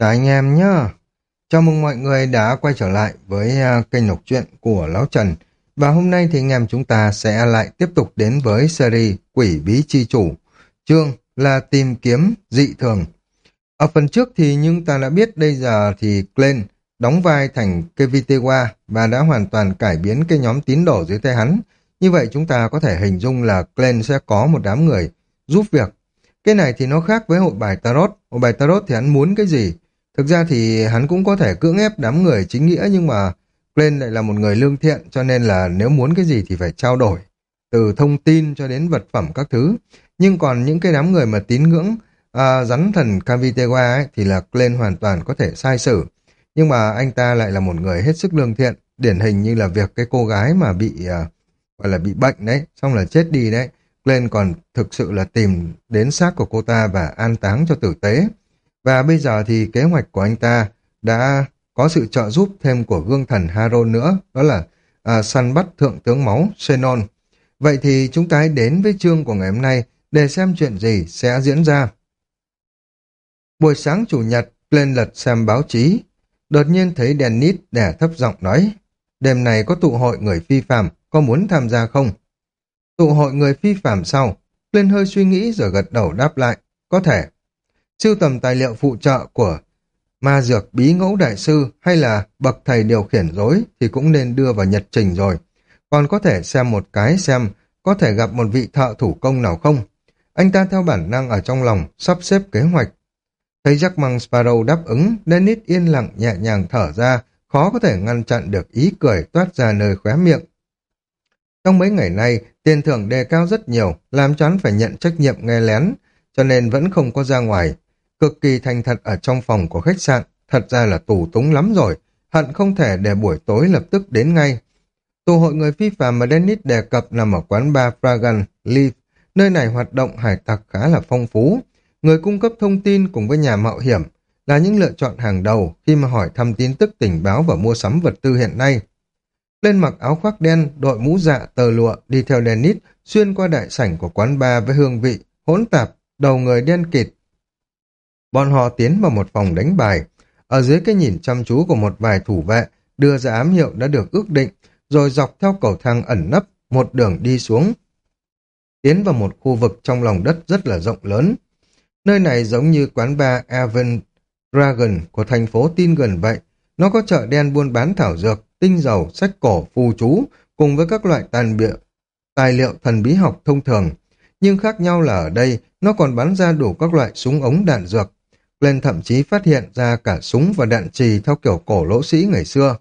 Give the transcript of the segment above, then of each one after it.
Chào anh em nhá. Chào mừng mọi người đã quay trở lại với à, kênh đọc truyện của Lão Trần. Và hôm nay thì anh em chúng ta sẽ lại tiếp tục đến với series Quỷ Bí Chi Chủ. Chương là tìm kiếm dị thường. Ở phần trước thì nhưng ta đã biết bây giờ thì Glenn đóng vai thành Kevitewa và đã hoàn toàn cải biến cái nhóm tín đồ dưới tay hắn. Như vậy chúng ta có thể hình dung là Glenn sẽ có một đám người giúp việc. Cái này thì nó khác với hội bài Tarot. Hội bài Tarot thì hắn muốn cái gì? Thực ra thì hắn cũng có thể cưỡng ép đám người chính nghĩa nhưng mà Glenn lại là một người lương thiện cho nên là nếu muốn cái gì thì phải trao đổi. Từ thông tin cho đến vật phẩm các thứ. Nhưng còn những cái đám người mà tín ngưỡng à, rắn thần Kavitewa ấy, thì là Glenn hoàn toàn có thể sai xử. Nhưng mà anh ta lại là một người hết sức lương thiện. Điển hình như là việc cái cô gái mà bị à, gọi là bị bệnh đấy, xong là chết đi đấy. Glenn còn thực sự là tìm đến xác của cô ta và an táng cho tử tế. Và bây giờ thì kế hoạch của anh ta đã có sự trợ giúp thêm của gương thần Haron nữa, đó là à, săn bắt thượng tướng máu Xenon. Vậy thì chúng ta hãy đến với chương của ngày hôm nay để xem chuyện gì sẽ diễn ra. Buổi sáng chủ nhật, lên lật xem báo chí. Đột nhiên thấy Dennis đẻ thấp giọng nói, đêm này có tụ hội người phi phạm, có muốn tham gia không? Tụ hội người phi phạm sau, lên hơi suy nghĩ rồi gật đầu đáp lại, có thể. Sưu tầm tài liệu phụ trợ của ma dược bí ngẫu đại sư hay là bậc thầy điều khiển rối thì cũng nên đưa vào nhật trình rồi. Còn có thể xem một cái xem có thể gặp một vị thợ thủ công nào không. Anh ta theo bản năng ở trong lòng sắp xếp kế hoạch. Thấy Jack Mang Sparrow đáp ứng, Dennis yên lặng nhẹ nhàng thở ra, khó có thể ngăn chặn được ý cười toát ra nơi khóe miệng. Trong mấy ngày nay, tiền thưởng đề cao rất nhiều, làm cho hắn phải nhận trách nhiệm nghe lén, cho nên vẫn không có ra ngoài. Cực kỳ thành thật ở trong phòng của khách sạn, thật ra là tù túng lắm rồi, hận không thể để buổi tối lập tức đến ngay. Tù hội người phi phạm mà Dennis đề cập nằm ở quán bar Fragan Leaf, nơi này hoạt động hải tặc khá là phong phú. Người cung cấp thông tin cùng với nhà mạo hiểm là những lựa chọn hàng đầu khi mà hỏi thăm tin tức tình báo và mua sắm vật tư hiện nay. Lên mặc áo khoác đen, đội mũ dạ tờ lụa, đi theo Dennis, xuyên qua đại sảnh của quán bar với hương vị, hỗn tạp, đầu người đen kịt. Bọn họ tiến vào một phòng đánh bài. Ở dưới cái nhìn chăm chú của một vài thủ vệ, đưa ra ám hiệu đã được ước định, rồi dọc theo cầu thang ẩn nấp, một đường đi xuống. Tiến vào một khu vực trong lòng đất rất là rộng lớn. Nơi này giống như quán bar Evan Dragon của thành phố Tin gần vậy. Nó có chợ đen buôn bán thảo dược, tinh dầu, sách cổ, phù chú, cùng với các loại tàn bịa, tài liệu thần bí học thông thường. Nhưng khác nhau là ở đây, nó còn bán ra đủ các loại súng ống đạn dược. Lên thậm chí phát hiện ra cả súng và đạn trì theo kiểu cổ lỗ sĩ ngày xưa.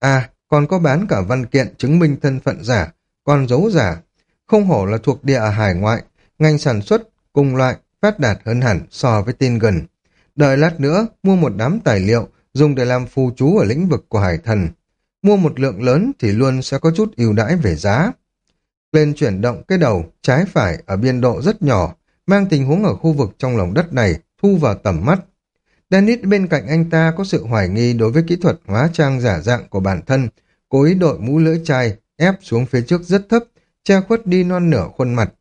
À, còn có bán cả văn kiện chứng minh thân phận giả, con dấu giả. Không hổ là thuộc địa hải ngoại, ngành sản xuất cùng loại phát đạt hơn hẳn so với tin gần. Đợi lát nữa, mua một đám tài liệu dùng để làm phù chú ở lĩnh vực của hải thần. Mua một lượng lớn thì luôn sẽ có chút ưu đãi về giá. Lên chuyển động cái đầu trái phải ở biên độ rất nhỏ, mang tình huống ở khu vực trong lòng đất này thu vào tầm mắt. Dennis bên cạnh anh ta có sự hoài nghi đối với kỹ thuật hóa trang giả dạng của bản thân, cố ý đội mũ lưỡi chai, ép xuống phía trước rất thấp, che khuất đi non nửa khuôn mặt.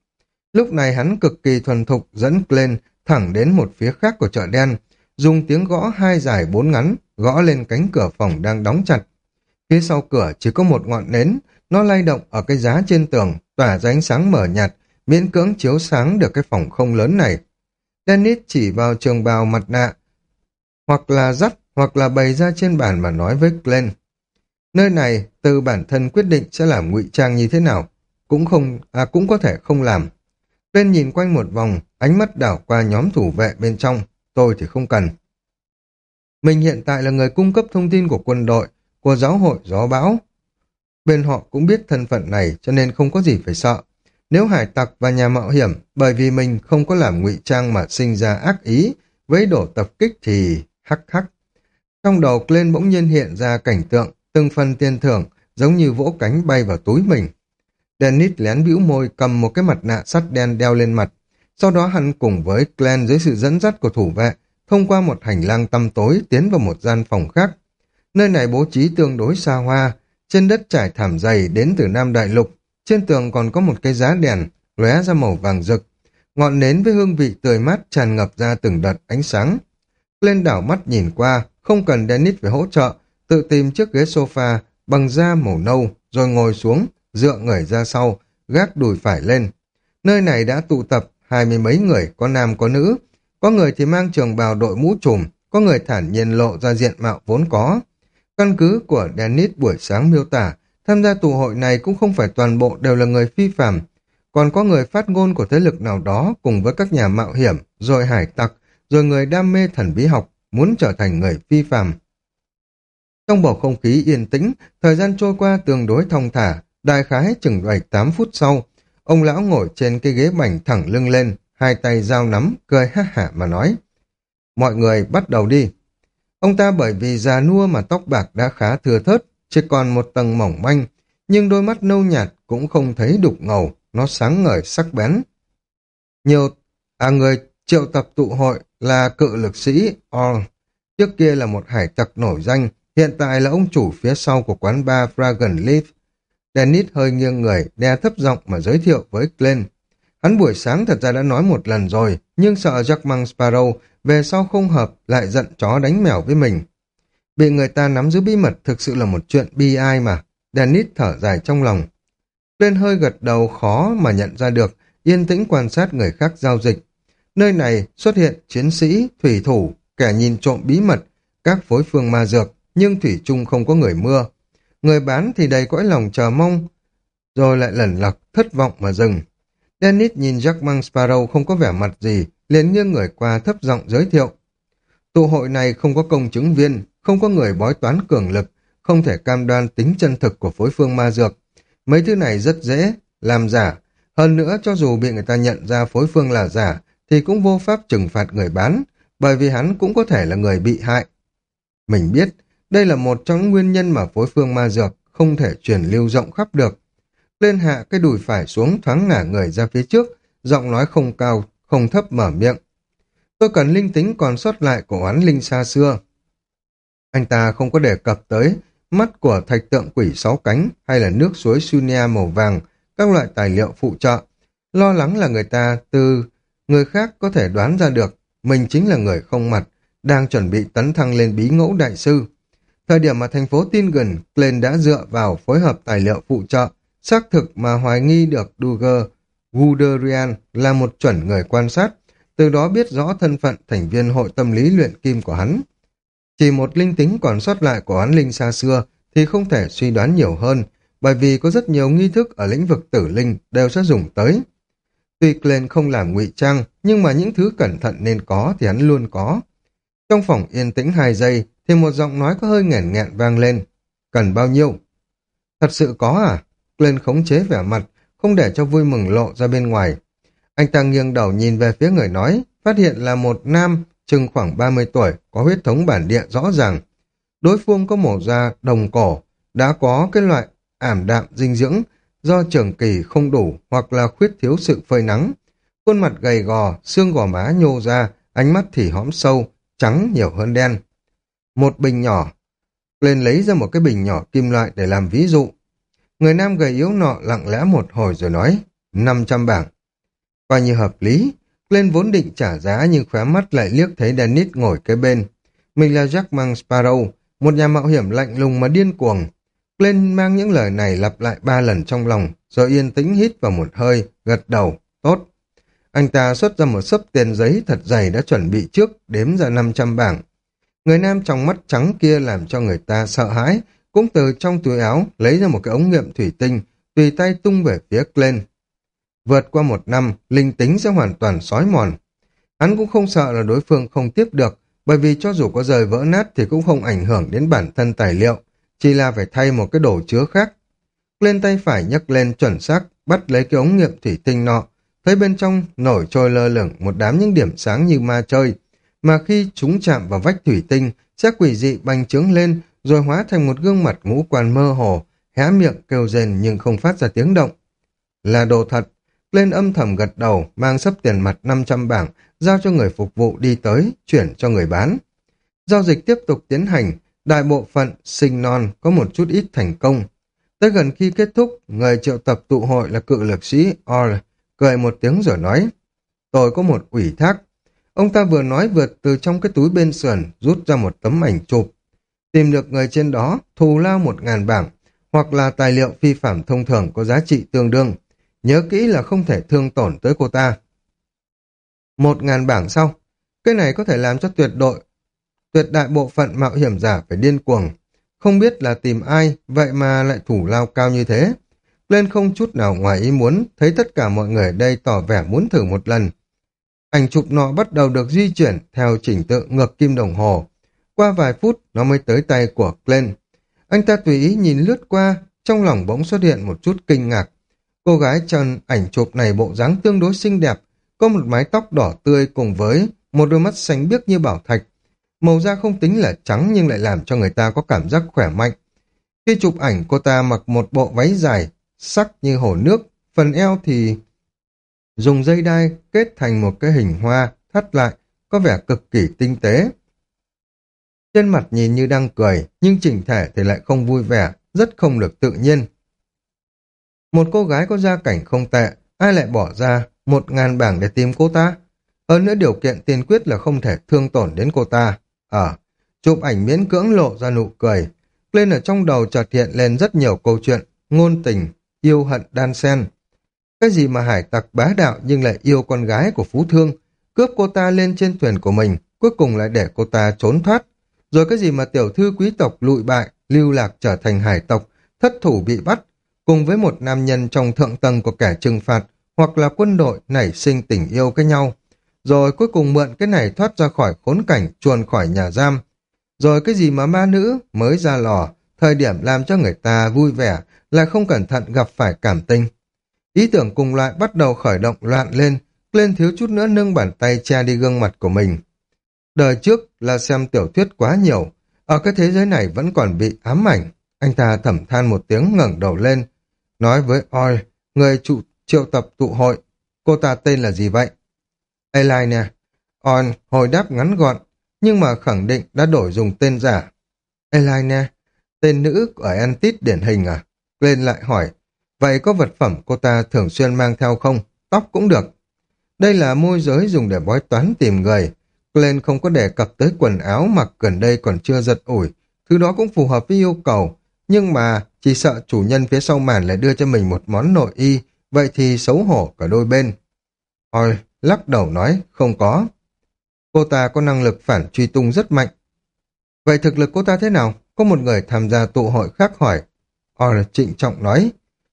Lúc này hắn cực kỳ thuần thục dẫn lên thẳng đến một phía khác của chợ đen, dùng tiếng gõ hai dài bốn ngắn, gõ lên cánh cửa phòng đang đóng chặt. Phía sau cửa chỉ có một ngọn nến, nó lay động ở cái giá trên tường, tỏa ra ánh sáng mở nhạt, miễn cưỡng chiếu sáng được cái phòng không lớn này. Dennis chỉ vào trường bào mặt nạ, hoặc là dắt, hoặc là bày ra trên bàn mà nói với Glenn. Nơi này, từ bản thân quyết định sẽ làm ngụy trang như thế nào, cũng không, à cũng có thể không làm. Glenn nhìn quanh một vòng, ánh mắt đảo qua nhóm thủ vệ bên trong, tôi thì không cần. Mình hiện tại là người cung cấp thông tin của quân đội, của giáo hội gió bão. Bên họ cũng biết thân phận này cho nên không có gì phải sợ. Nếu hải tặc và nhà mạo hiểm bởi vì mình không có làm ngụy trang mà sinh ra ác ý với đổ tập kích thì hắc hắc. Trong đầu lên bỗng nhiên hiện ra cảnh tượng từng phần tiền thưởng giống như vỗ cánh bay vào túi mình. Dennis lén bĩu môi cầm một cái mặt nạ sắt đen đeo lên mặt. Sau đó hắn cùng với Glenn dưới sự dẫn dắt của thủ vệ thông qua một hành lang tăm tối tiến vào một gian phòng khác. Nơi này bố trí tương đối xa hoa, trên đất trải thảm dày đến từ Nam Đại Lục, trên tường còn có một cái giá đèn, lóe ra màu vàng rực. Ngọn nến với hương vị tươi mát tràn ngập ra từng đợt ánh sáng. Lên đảo mắt nhìn qua, không cần Dennis phải hỗ trợ, tự tìm chiếc ghế sofa bằng da màu nâu, rồi ngồi xuống, dựa người ra sau, gác đùi phải lên. Nơi này đã tụ tập hai mươi mấy người, có nam có nữ. Có người thì mang trường bào đội mũ trùm, có người thản nhiên lộ ra diện mạo vốn có. Căn cứ của Dennis buổi sáng miêu tả, tham gia tụ hội này cũng không phải toàn bộ đều là người phi phạm, còn có người phát ngôn của thế lực nào đó cùng với các nhà mạo hiểm, rồi hải tặc, rồi người đam mê thần bí học, muốn trở thành người phi phạm. Trong bầu không khí yên tĩnh, thời gian trôi qua tương đối thong thả, đại khái chừng 7-8 phút sau, ông lão ngồi trên cái ghế bành thẳng lưng lên, hai tay dao nắm, cười ha hả mà nói. Mọi người bắt đầu đi. Ông ta bởi vì già nua mà tóc bạc đã khá thừa thớt, chỉ còn một tầng mỏng manh, nhưng đôi mắt nâu nhạt cũng không thấy đục ngầu, nó sáng ngời sắc bén. Nhiều à người triệu tập tụ hội là cự lực sĩ Orl, trước kia là một hải tặc nổi danh, hiện tại là ông chủ phía sau của quán bar Dragon Leaf. Dennis hơi nghiêng người, đe thấp giọng mà giới thiệu với Glenn. Hắn buổi sáng thật ra đã nói một lần rồi, nhưng sợ Jack mang Sparrow về sau không hợp lại giận chó đánh mèo với mình. Bị người ta nắm giữ bí mật thực sự là một chuyện bi ai mà. Dennis thở dài trong lòng. Lên hơi gật đầu khó mà nhận ra được, yên tĩnh quan sát người khác giao dịch. Nơi này xuất hiện chiến sĩ, thủy thủ, kẻ nhìn trộm bí mật, các phối phương ma dược, nhưng thủy chung không có người mưa. Người bán thì đầy cõi lòng chờ mong, rồi lại lẩn lặc, thất vọng mà dừng. Dennis nhìn Jack mang Sparrow không có vẻ mặt gì, liền nghiêng người qua thấp giọng giới thiệu. Tụ hội này không có công chứng viên, không có người bói toán cường lực, không thể cam đoan tính chân thực của phối phương ma dược. Mấy thứ này rất dễ, làm giả. Hơn nữa, cho dù bị người ta nhận ra phối phương là giả, thì cũng vô pháp trừng phạt người bán, bởi vì hắn cũng có thể là người bị hại. Mình biết, đây là một trong nguyên nhân mà phối phương ma dược không thể truyền lưu rộng khắp được. Lên hạ cái đùi phải xuống thoáng ngả người ra phía trước, giọng nói không cao, không thấp mở miệng. Tôi cần linh tính còn sót lại của oán linh xa xưa. Anh ta không có đề cập tới mắt của thạch tượng quỷ sáu cánh hay là nước suối Sunia màu vàng, các loại tài liệu phụ trợ. Lo lắng là người ta từ người khác có thể đoán ra được mình chính là người không mặt, đang chuẩn bị tấn thăng lên bí ngẫu đại sư. Thời điểm mà thành phố tin gần, Glenn đã dựa vào phối hợp tài liệu phụ trợ, xác thực mà hoài nghi được Duger Guderian là một chuẩn người quan sát, từ đó biết rõ thân phận thành viên hội tâm lý luyện kim của hắn. Chỉ một linh tính còn sót lại của hắn linh xa xưa thì không thể suy đoán nhiều hơn, bởi vì có rất nhiều nghi thức ở lĩnh vực tử linh đều sẽ dùng tới. Tuy Glenn không làm ngụy trang, nhưng mà những thứ cẩn thận nên có thì hắn luôn có. Trong phòng yên tĩnh hai giây, thì một giọng nói có hơi nghẹn nghẹn vang lên. Cần bao nhiêu? Thật sự có à? Glenn khống chế vẻ mặt, không để cho vui mừng lộ ra bên ngoài. Anh ta nghiêng đầu nhìn về phía người nói, phát hiện là một nam, chừng khoảng 30 tuổi, có huyết thống bản địa rõ ràng. Đối phương có mổ da đồng cổ, đã có cái loại ảm đạm dinh dưỡng do trường kỳ không đủ hoặc là khuyết thiếu sự phơi nắng. Khuôn mặt gầy gò, xương gò má nhô ra, ánh mắt thì hõm sâu, trắng nhiều hơn đen. Một bình nhỏ, lên lấy ra một cái bình nhỏ kim loại để làm ví dụ. Người nam gầy yếu nọ lặng lẽ một hồi rồi nói, 500 bảng. Coi như hợp lý, lên vốn định trả giá nhưng khóe mắt lại liếc thấy Dennis ngồi kế bên. Mình là Jack Mang Sparrow, một nhà mạo hiểm lạnh lùng mà điên cuồng. Lên mang những lời này lặp lại ba lần trong lòng, rồi yên tĩnh hít vào một hơi, gật đầu, tốt. Anh ta xuất ra một sấp tiền giấy thật dày đã chuẩn bị trước, đếm ra 500 bảng. Người nam trong mắt trắng kia làm cho người ta sợ hãi, cũng từ trong túi áo lấy ra một cái ống nghiệm thủy tinh, tùy tay tung về phía Glenn. Vượt qua một năm, linh tính sẽ hoàn toàn sói mòn. Hắn cũng không sợ là đối phương không tiếp được, bởi vì cho dù có rời vỡ nát thì cũng không ảnh hưởng đến bản thân tài liệu, chỉ là phải thay một cái đồ chứa khác. Lên tay phải nhấc lên chuẩn xác, bắt lấy cái ống nghiệm thủy tinh nọ, thấy bên trong nổi trôi lơ lửng một đám những điểm sáng như ma chơi, mà khi chúng chạm vào vách thủy tinh sẽ quỷ dị bành trướng lên rồi hóa thành một gương mặt ngũ quan mơ hồ, hé miệng kêu rền nhưng không phát ra tiếng động. Là đồ thật, lên âm thầm gật đầu, mang sấp tiền mặt 500 bảng, giao cho người phục vụ đi tới, chuyển cho người bán. Giao dịch tiếp tục tiến hành, đại bộ phận sinh non có một chút ít thành công. Tới gần khi kết thúc, người triệu tập tụ hội là cự lực sĩ Orl, cười một tiếng rồi nói, tôi có một ủy thác. Ông ta vừa nói vượt từ trong cái túi bên sườn rút ra một tấm ảnh chụp. Tìm được người trên đó, thù lao một ngàn bảng, hoặc là tài liệu phi phạm thông thường có giá trị tương đương. Nhớ kỹ là không thể thương tổn tới cô ta. Một ngàn bảng sau, cái này có thể làm cho tuyệt đội, tuyệt đại bộ phận mạo hiểm giả phải điên cuồng. Không biết là tìm ai, vậy mà lại thủ lao cao như thế. Lên không chút nào ngoài ý muốn, thấy tất cả mọi người ở đây tỏ vẻ muốn thử một lần. Ảnh chụp nọ bắt đầu được di chuyển theo chỉnh tự ngược kim đồng hồ. Qua vài phút, nó mới tới tay của Glenn. Anh ta tùy ý nhìn lướt qua, trong lòng bỗng xuất hiện một chút kinh ngạc. Cô gái trần ảnh chụp này bộ dáng tương đối xinh đẹp, có một mái tóc đỏ tươi cùng với một đôi mắt xanh biếc như bảo thạch. Màu da không tính là trắng nhưng lại làm cho người ta có cảm giác khỏe mạnh. Khi chụp ảnh cô ta mặc một bộ váy dài, sắc như hồ nước, phần eo thì dùng dây đai kết thành một cái hình hoa thắt lại, có vẻ cực kỳ tinh tế. Trên mặt nhìn như đang cười, nhưng chỉnh thể thì lại không vui vẻ, rất không được tự nhiên. Một cô gái có gia cảnh không tệ, ai lại bỏ ra một ngàn bảng để tìm cô ta? Hơn nữa điều kiện tiên quyết là không thể thương tổn đến cô ta. Ở, ờ, chụp ảnh miễn cưỡng lộ ra nụ cười. Lên ở trong đầu chợt hiện lên rất nhiều câu chuyện, ngôn tình, yêu hận đan sen. Cái gì mà hải tặc bá đạo nhưng lại yêu con gái của Phú Thương, cướp cô ta lên trên thuyền của mình, cuối cùng lại để cô ta trốn thoát. Rồi cái gì mà tiểu thư quý tộc lụi bại, lưu lạc trở thành hải tộc, thất thủ bị bắt, cùng với một nam nhân trong thượng tầng của kẻ trừng phạt, hoặc là quân đội nảy sinh tình yêu cái nhau. Rồi cuối cùng mượn cái này thoát ra khỏi khốn cảnh, chuồn khỏi nhà giam. Rồi cái gì mà ma nữ mới ra lò, thời điểm làm cho người ta vui vẻ, là không cẩn thận gặp phải cảm tình. Ý tưởng cùng loại bắt đầu khởi động loạn lên, lên thiếu chút nữa nâng bàn tay che đi gương mặt của mình. Đời trước là xem tiểu thuyết quá nhiều, ở cái thế giới này vẫn còn bị ám ảnh. Anh ta thẩm than một tiếng ngẩng đầu lên, nói với Oi, người trụ triệu tập tụ hội, cô ta tên là gì vậy? Eli nè, Oi hồi đáp ngắn gọn, nhưng mà khẳng định đã đổi dùng tên giả. Eli nè, tên nữ ở Antit điển hình à? Glenn lại hỏi, vậy có vật phẩm cô ta thường xuyên mang theo không? Tóc cũng được. Đây là môi giới dùng để bói toán tìm người, Glenn không có đề cập tới quần áo mặc gần đây còn chưa giật ủi. Thứ đó cũng phù hợp với yêu cầu. Nhưng mà chỉ sợ chủ nhân phía sau màn lại đưa cho mình một món nội y, vậy thì xấu hổ cả đôi bên. Ôi, lắc đầu nói, không có. Cô ta có năng lực phản truy tung rất mạnh. Vậy thực lực cô ta thế nào? Có một người tham gia tụ hội khác hỏi. Ôi, trịnh trọng nói,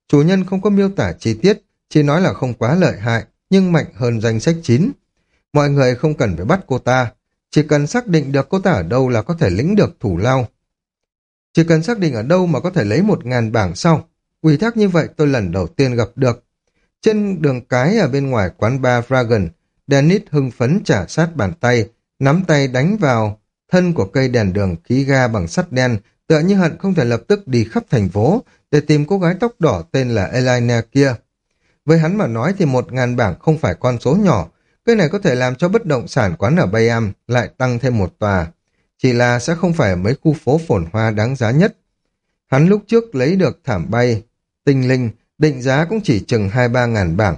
chủ nhân không có miêu tả chi tiết, chỉ nói là không quá lợi hại, nhưng mạnh hơn danh sách 9. Mọi người không cần phải bắt cô ta, chỉ cần xác định được cô ta ở đâu là có thể lĩnh được thủ lao. Chỉ cần xác định ở đâu mà có thể lấy một ngàn bảng sau. Quỷ thác như vậy tôi lần đầu tiên gặp được. Trên đường cái ở bên ngoài quán bar Dragon, Dennis hưng phấn trả sát bàn tay, nắm tay đánh vào thân của cây đèn đường khí ga bằng sắt đen, tựa như hận không thể lập tức đi khắp thành phố để tìm cô gái tóc đỏ tên là Elena kia. Với hắn mà nói thì một ngàn bảng không phải con số nhỏ, cái này có thể làm cho bất động sản quán ở Bayam lại tăng thêm một tòa. Chỉ là sẽ không phải ở mấy khu phố phồn hoa đáng giá nhất. Hắn lúc trước lấy được thảm bay, tinh linh, định giá cũng chỉ chừng hai ba ngàn bảng.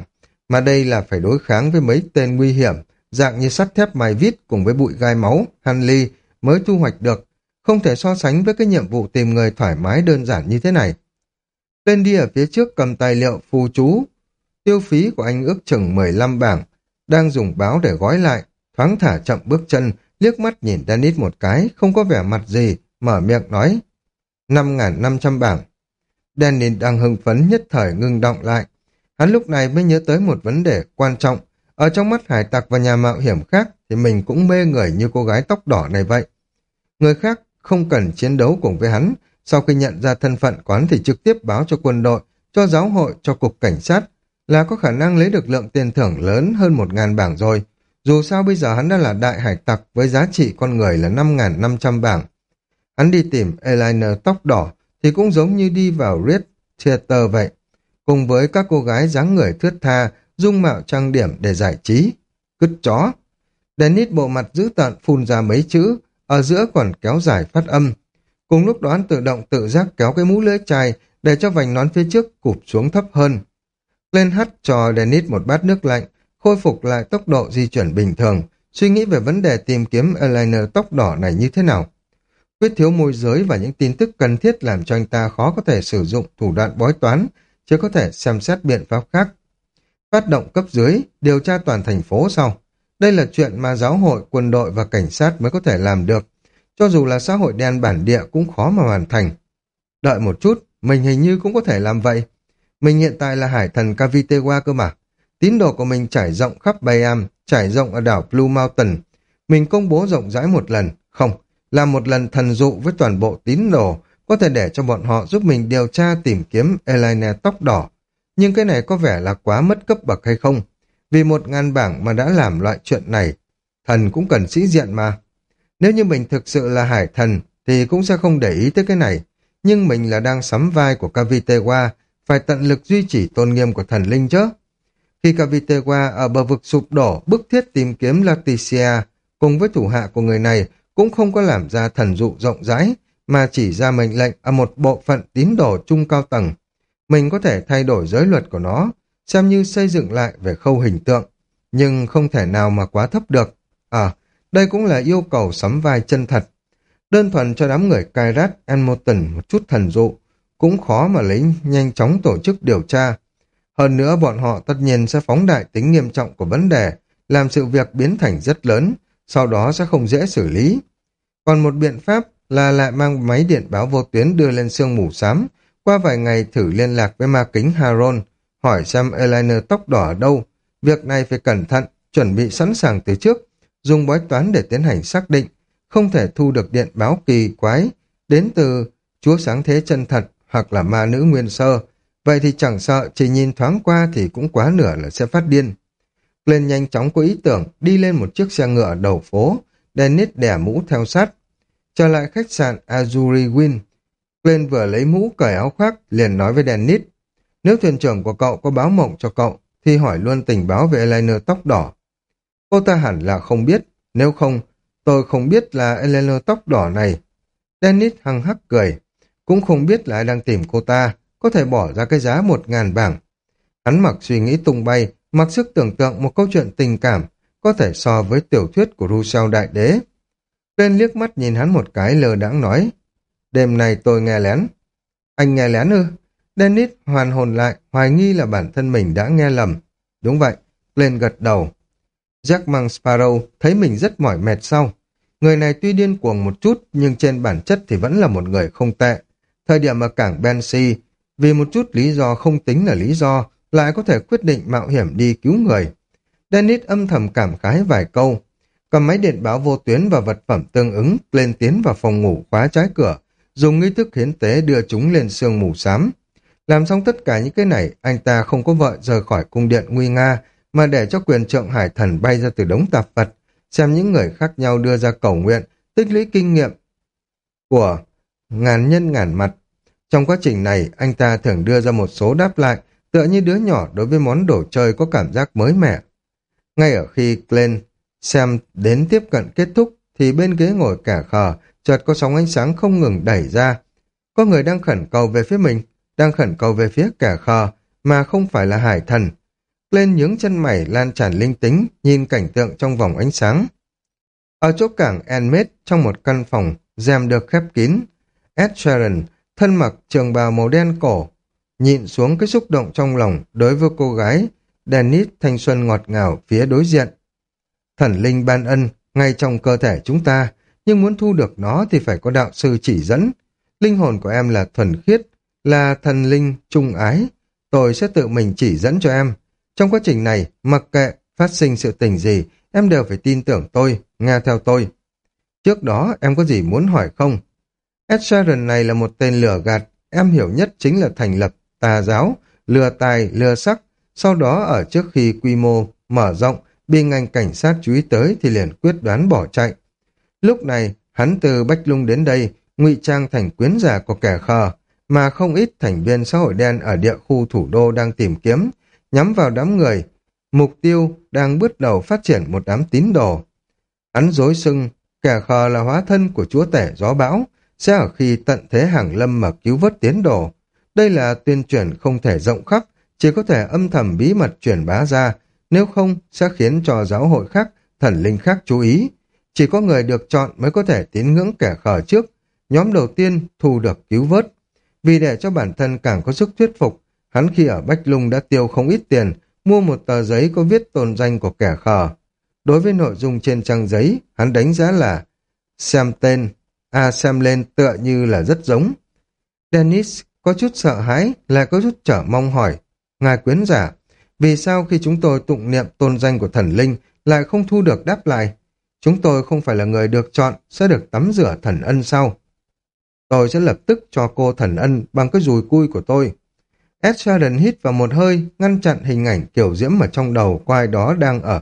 Mà đây là phải đối kháng với mấy tên nguy hiểm, dạng như sắt thép mài vít cùng với bụi gai máu, hàn ly mới thu hoạch được. Không thể so sánh với cái nhiệm vụ tìm người thoải mái đơn giản như thế này. Tên đi ở phía trước cầm tài liệu phù chú. Tiêu phí của anh ước chừng 15 bảng, đang dùng báo để gói lại, thoáng thả chậm bước chân, liếc mắt nhìn Dennis một cái, không có vẻ mặt gì, mở miệng nói. 5.500 bảng. Dennis đang hưng phấn nhất thời ngưng động lại. Hắn lúc này mới nhớ tới một vấn đề quan trọng. Ở trong mắt hải tặc và nhà mạo hiểm khác thì mình cũng mê người như cô gái tóc đỏ này vậy. Người khác không cần chiến đấu cùng với hắn, sau khi nhận ra thân phận quán thì trực tiếp báo cho quân đội, cho giáo hội, cho cục cảnh sát, là có khả năng lấy được lượng tiền thưởng lớn hơn một ngàn bảng rồi. Dù sao bây giờ hắn đã là đại hải tặc với giá trị con người là năm ngàn năm trăm bảng. Hắn đi tìm Eliner tóc đỏ thì cũng giống như đi vào Red Theater vậy. Cùng với các cô gái dáng người thướt tha, dung mạo trang điểm để giải trí. Cứt chó. Dennis bộ mặt dữ tợn phun ra mấy chữ, ở giữa còn kéo dài phát âm. Cùng lúc đó hắn tự động tự giác kéo cái mũ lưỡi chai để cho vành nón phía trước cụp xuống thấp hơn. Lên hắt cho Dennis một bát nước lạnh, khôi phục lại tốc độ di chuyển bình thường, suy nghĩ về vấn đề tìm kiếm eyeliner tóc đỏ này như thế nào. Quyết thiếu môi giới và những tin tức cần thiết làm cho anh ta khó có thể sử dụng thủ đoạn bói toán, chứ có thể xem xét biện pháp khác. Phát động cấp dưới, điều tra toàn thành phố sau. Đây là chuyện mà giáo hội, quân đội và cảnh sát mới có thể làm được. Cho dù là xã hội đen bản địa cũng khó mà hoàn thành. Đợi một chút, mình hình như cũng có thể làm vậy. Mình hiện tại là hải thần Cavitewa cơ mà. Tín đồ của mình trải rộng khắp Bayam, trải rộng ở đảo Blue Mountain. Mình công bố rộng rãi một lần, không, làm một lần thần dụ với toàn bộ tín đồ, có thể để cho bọn họ giúp mình điều tra tìm kiếm Elaine tóc đỏ. Nhưng cái này có vẻ là quá mất cấp bậc hay không? Vì một ngàn bảng mà đã làm loại chuyện này, thần cũng cần sĩ diện mà. Nếu như mình thực sự là hải thần, thì cũng sẽ không để ý tới cái này. Nhưng mình là đang sắm vai của Cavitewa, phải tận lực duy trì tôn nghiêm của thần linh chứ. Khi Kavitewa ở bờ vực sụp đổ, bức thiết tìm kiếm Laticia cùng với thủ hạ của người này, cũng không có làm ra thần dụ rộng rãi, mà chỉ ra mệnh lệnh ở một bộ phận tín đồ trung cao tầng. Mình có thể thay đổi giới luật của nó, xem như xây dựng lại về khâu hình tượng, nhưng không thể nào mà quá thấp được. À, đây cũng là yêu cầu sắm vai chân thật. Đơn thuần cho đám người Kairat, Enmoton một chút thần dụ, cũng khó mà lấy nhanh chóng tổ chức điều tra. Hơn nữa bọn họ tất nhiên sẽ phóng đại tính nghiêm trọng của vấn đề, làm sự việc biến thành rất lớn, sau đó sẽ không dễ xử lý. Còn một biện pháp là lại mang máy điện báo vô tuyến đưa lên sương mù xám, qua vài ngày thử liên lạc với ma kính Haron, hỏi xem Eliner tóc đỏ ở đâu. Việc này phải cẩn thận, chuẩn bị sẵn sàng từ trước, dùng bói toán để tiến hành xác định, không thể thu được điện báo kỳ quái, đến từ chúa sáng thế chân thật hoặc là ma nữ nguyên sơ. Vậy thì chẳng sợ chỉ nhìn thoáng qua thì cũng quá nửa là sẽ phát điên. Lên nhanh chóng có ý tưởng đi lên một chiếc xe ngựa đầu phố, Dennis đẻ mũ theo sát. Trở lại khách sạn Azuri Win, Glenn vừa lấy mũ cởi áo khoác liền nói với Dennis nếu thuyền trưởng của cậu có báo mộng cho cậu thì hỏi luôn tình báo về Eleanor tóc đỏ. Cô ta hẳn là không biết, nếu không tôi không biết là Eleanor tóc đỏ này. Dennis hăng hắc cười, cũng không biết là ai đang tìm cô ta, có thể bỏ ra cái giá một ngàn bảng. Hắn mặc suy nghĩ tung bay, mặc sức tưởng tượng một câu chuyện tình cảm, có thể so với tiểu thuyết của Rousseau Đại Đế. Lên liếc mắt nhìn hắn một cái lờ đãng nói, đêm này tôi nghe lén. Anh nghe lén ư? Dennis hoàn hồn lại, hoài nghi là bản thân mình đã nghe lầm. Đúng vậy, lên gật đầu. Jack Mang Sparrow thấy mình rất mỏi mệt sau. Người này tuy điên cuồng một chút, nhưng trên bản chất thì vẫn là một người không tệ. Thời điểm ở cảng Bensi, vì một chút lý do không tính là lý do, lại có thể quyết định mạo hiểm đi cứu người. Dennis âm thầm cảm khái vài câu, cầm máy điện báo vô tuyến và vật phẩm tương ứng lên tiến vào phòng ngủ khóa trái cửa, dùng nghi thức hiến tế đưa chúng lên sương mù xám. Làm xong tất cả những cái này, anh ta không có vợ rời khỏi cung điện nguy nga, mà để cho quyền trượng hải thần bay ra từ đống tạp vật, xem những người khác nhau đưa ra cầu nguyện, tích lũy kinh nghiệm của ngàn nhân ngàn mặt. Trong quá trình này, anh ta thường đưa ra một số đáp lại, tựa như đứa nhỏ đối với món đồ chơi có cảm giác mới mẻ. Ngay ở khi Glenn xem đến tiếp cận kết thúc, thì bên ghế ngồi cả khờ, chợt có sóng ánh sáng không ngừng đẩy ra. Có người đang khẩn cầu về phía mình, đang khẩn cầu về phía kẻ khờ, mà không phải là hải thần. Lên nhướng chân mày lan tràn linh tính, nhìn cảnh tượng trong vòng ánh sáng. Ở chỗ cảng Enmed, trong một căn phòng, rèm được khép kín, Ed Sheeran, thân mặc trường bào màu đen cổ, nhịn xuống cái xúc động trong lòng đối với cô gái, Dennis thanh xuân ngọt ngào phía đối diện. Thần linh ban ân, ngay trong cơ thể chúng ta, nhưng muốn thu được nó thì phải có đạo sư chỉ dẫn. Linh hồn của em là thuần khiết, là thần linh trung ái, tôi sẽ tự mình chỉ dẫn cho em. Trong quá trình này, mặc kệ phát sinh sự tình gì, em đều phải tin tưởng tôi, nghe theo tôi. Trước đó, em có gì muốn hỏi không? Ed Sheeran này là một tên lừa gạt, em hiểu nhất chính là thành lập tà giáo, lừa tài, lừa sắc. Sau đó ở trước khi quy mô mở rộng, bị ngành cảnh sát chú ý tới thì liền quyết đoán bỏ chạy. Lúc này, hắn từ Bách Lung đến đây, ngụy trang thành quyến giả của kẻ khờ, mà không ít thành viên xã hội đen ở địa khu thủ đô đang tìm kiếm, nhắm vào đám người. Mục tiêu đang bước đầu phát triển một đám tín đồ. Hắn dối sưng, kẻ khờ là hóa thân của chúa tể gió bão, sẽ ở khi tận thế hàng lâm mà cứu vớt tiến đồ. Đây là tuyên truyền không thể rộng khắp, chỉ có thể âm thầm bí mật truyền bá ra, nếu không sẽ khiến cho giáo hội khác thần linh khác chú ý. Chỉ có người được chọn mới có thể tín ngưỡng kẻ khờ trước, nhóm đầu tiên thu được cứu vớt. Vì để cho bản thân càng có sức thuyết phục, hắn khi ở Bách Lung đã tiêu không ít tiền, mua một tờ giấy có viết tôn danh của kẻ khờ. Đối với nội dung trên trang giấy, hắn đánh giá là xem tên, à xem lên tựa như là rất giống. Dennis có chút sợ hãi, lại có chút trở mong hỏi, ngài quyến giả, vì sao khi chúng tôi tụng niệm tôn danh của thần linh lại không thu được đáp lại? Chúng tôi không phải là người được chọn, sẽ được tắm rửa thần ân sau. Tôi sẽ lập tức cho cô thần ân bằng cái dùi cui của tôi. Ed Sheeran hít vào một hơi, ngăn chặn hình ảnh kiểu diễm ở trong đầu quai đó đang ở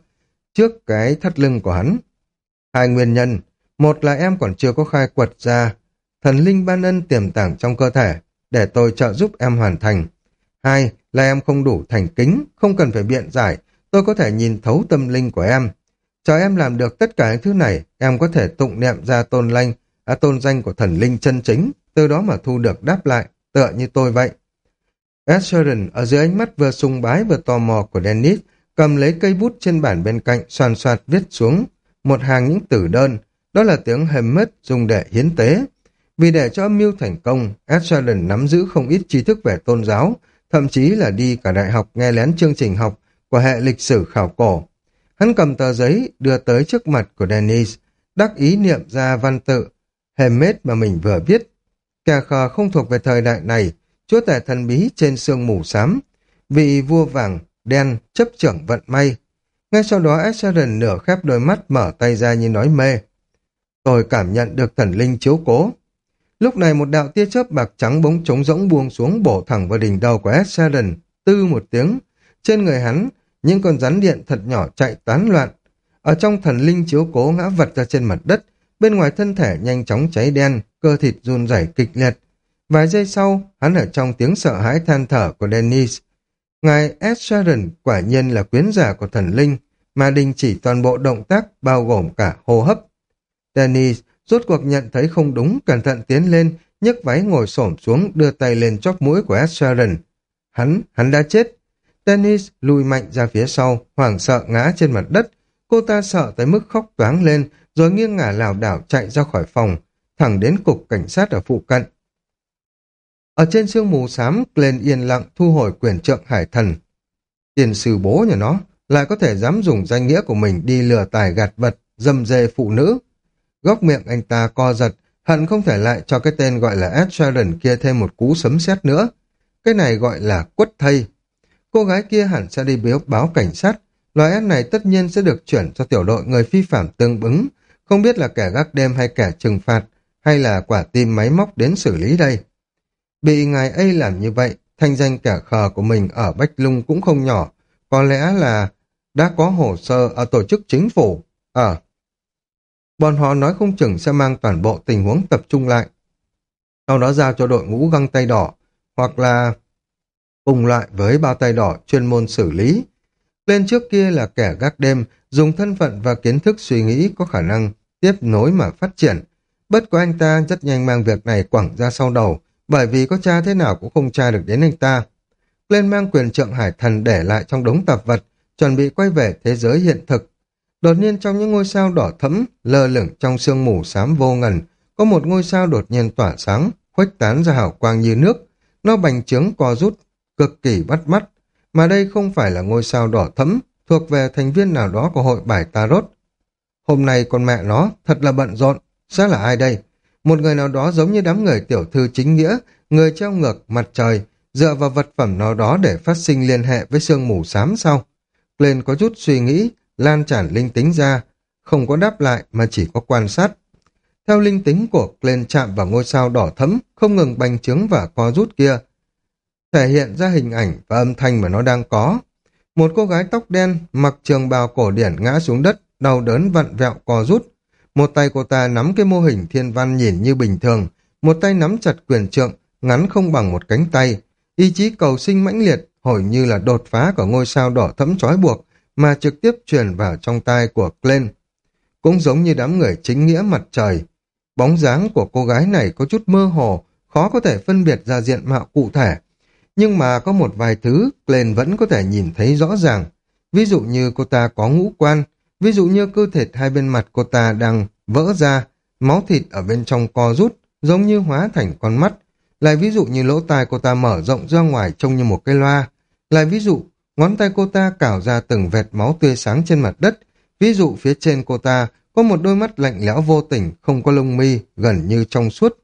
trước cái thắt lưng của hắn. Hai nguyên nhân, một là em còn chưa có khai quật ra thần linh ban ân tiềm tàng trong cơ thể, để tôi trợ giúp em hoàn thành. Hai là em không đủ thành kính, không cần phải biện giải, tôi có thể nhìn thấu tâm linh của em. cho em làm được tất cả những thứ này, em có thể tụng niệm ra tôn lanh, à, tôn danh của thần linh chân chính, từ đó mà thu được đáp lại, tựa như tôi vậy. Ed Sheeran ở dưới ánh mắt vừa sung bái vừa tò mò của Dennis, cầm lấy cây bút trên bản bên cạnh, soàn soạt viết xuống một hàng những tử đơn, đó là tiếng Hermes dùng để hiến tế. Vì để cho âm mưu thành công, Ed nắm giữ không ít tri thức về tôn giáo, thậm chí là đi cả đại học nghe lén chương trình học của hệ lịch sử khảo cổ. Hắn cầm tờ giấy đưa tới trước mặt của Dennis, đắc ý niệm ra văn tự, Hermes mà mình vừa viết. Kẻ khờ không thuộc về thời đại này, chúa tể thần bí trên sương mù xám, vị vua vàng, đen, chấp trưởng vận may. Ngay sau đó Asheron nửa khép đôi mắt mở tay ra như nói mê. Tôi cảm nhận được thần linh chiếu cố. Lúc này một đạo tia chớp bạc trắng bóng trống rỗng buông xuống bổ thẳng vào đỉnh đầu của Asheron, tư một tiếng. Trên người hắn, những con rắn điện thật nhỏ chạy tán loạn. Ở trong thần linh chiếu cố ngã vật ra trên mặt đất, bên ngoài thân thể nhanh chóng cháy đen, cơ thịt run rẩy kịch liệt. Vài giây sau, hắn ở trong tiếng sợ hãi than thở của Dennis. Ngài Ed quả nhiên là quyến giả của thần linh, mà đình chỉ toàn bộ động tác bao gồm cả hô hấp. Dennis rốt cuộc nhận thấy không đúng, cẩn thận tiến lên, nhấc váy ngồi xổm xuống, đưa tay lên chóp mũi của Ed Sheeran. Hắn, hắn đã chết. Dennis lùi mạnh ra phía sau, hoảng sợ ngã trên mặt đất. Cô ta sợ tới mức khóc toáng lên, rồi nghiêng ngả lảo đảo chạy ra khỏi phòng, thẳng đến cục cảnh sát ở phụ cận. Ở trên sương mù xám, Glenn yên lặng thu hồi quyền trượng hải thần. Tiền sư bố nhà nó lại có thể dám dùng danh nghĩa của mình đi lừa tài gạt vật, dâm dê phụ nữ. Góc miệng anh ta co giật, hận không thể lại cho cái tên gọi là Ed Sheeran kia thêm một cú sấm sét nữa. Cái này gọi là quất thây. Cô gái kia hẳn sẽ đi biếu báo cảnh sát. Loài Ed này tất nhiên sẽ được chuyển cho tiểu đội người phi phạm tương ứng. Không biết là kẻ gác đêm hay kẻ trừng phạt, hay là quả tim máy móc đến xử lý đây. Bị ngài ấy làm như vậy, thanh danh kẻ khờ của mình ở Bách Lung cũng không nhỏ. Có lẽ là đã có hồ sơ ở tổ chức chính phủ. Ở. À, bọn họ nói không chừng sẽ mang toàn bộ tình huống tập trung lại. Sau đó giao cho đội ngũ găng tay đỏ, hoặc là cùng loại với bao tay đỏ chuyên môn xử lý. Lên trước kia là kẻ gác đêm, dùng thân phận và kiến thức suy nghĩ có khả năng tiếp nối mà phát triển. Bất quá anh ta rất nhanh mang việc này quẳng ra sau đầu, bởi vì có cha thế nào cũng không tra được đến anh ta. Lên mang quyền trượng hải thần để lại trong đống tạp vật, chuẩn bị quay về thế giới hiện thực. Đột nhiên trong những ngôi sao đỏ thẫm, lơ lửng trong sương mù xám vô ngần, có một ngôi sao đột nhiên tỏa sáng, khuếch tán ra hào quang như nước. Nó bành trướng co rút, cực kỳ bắt mắt. Mà đây không phải là ngôi sao đỏ thẫm, thuộc về thành viên nào đó của hội bài Tarot. Hôm nay con mẹ nó thật là bận rộn, sẽ là ai đây? Một người nào đó giống như đám người tiểu thư chính nghĩa, người treo ngược mặt trời, dựa vào vật phẩm nào đó để phát sinh liên hệ với sương mù xám sau. Lên có chút suy nghĩ, lan tràn linh tính ra, không có đáp lại mà chỉ có quan sát. Theo linh tính của Glenn chạm vào ngôi sao đỏ thẫm, không ngừng bành trướng và co rút kia, thể hiện ra hình ảnh và âm thanh mà nó đang có. Một cô gái tóc đen, mặc trường bào cổ điển ngã xuống đất, đau đớn vặn vẹo co rút, một tay cô ta nắm cái mô hình thiên văn nhìn như bình thường, một tay nắm chặt quyền trượng, ngắn không bằng một cánh tay. Ý chí cầu sinh mãnh liệt, hồi như là đột phá của ngôi sao đỏ thẫm trói buộc, mà trực tiếp truyền vào trong tai của Glenn. Cũng giống như đám người chính nghĩa mặt trời. Bóng dáng của cô gái này có chút mơ hồ, khó có thể phân biệt ra diện mạo cụ thể. Nhưng mà có một vài thứ Glenn vẫn có thể nhìn thấy rõ ràng. Ví dụ như cô ta có ngũ quan, Ví dụ như cơ thể hai bên mặt cô ta đang vỡ ra, máu thịt ở bên trong co rút, giống như hóa thành con mắt. Lại ví dụ như lỗ tai cô ta mở rộng ra ngoài trông như một cái loa. Lại ví dụ, ngón tay cô ta cào ra từng vệt máu tươi sáng trên mặt đất. Ví dụ phía trên cô ta có một đôi mắt lạnh lẽo vô tình, không có lông mi, gần như trong suốt.